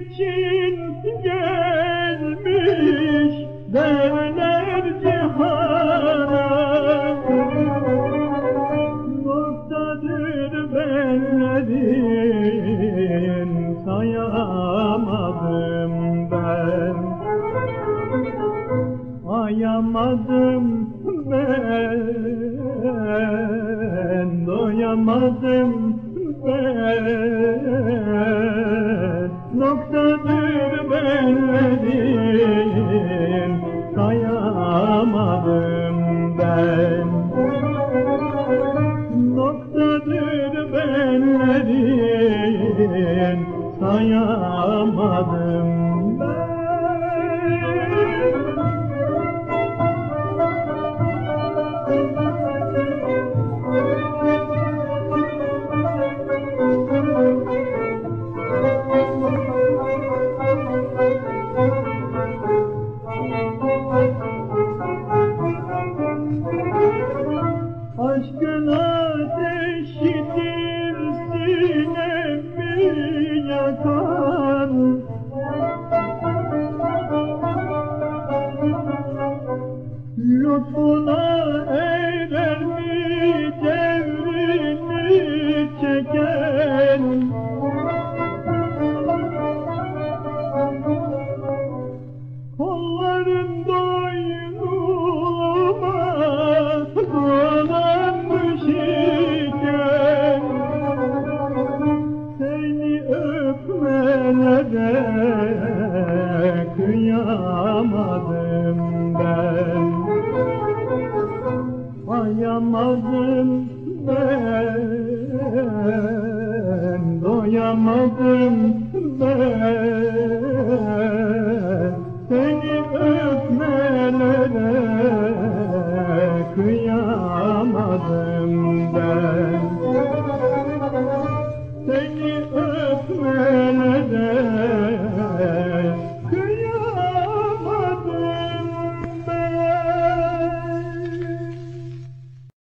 için gelmiş derler cihana Noktadır benlerin sayamadım ben. Ayamadım ben Doyamadım ben Noktadır benlerin Sayamadım ben. Noktadır benlerin Sayamadım Aşkın ateşidir sinemi yakan Lütfuna kıyamadım ben. Ayamadım ben. Doyamadım ben. Seni öpmelere kıyamadım ben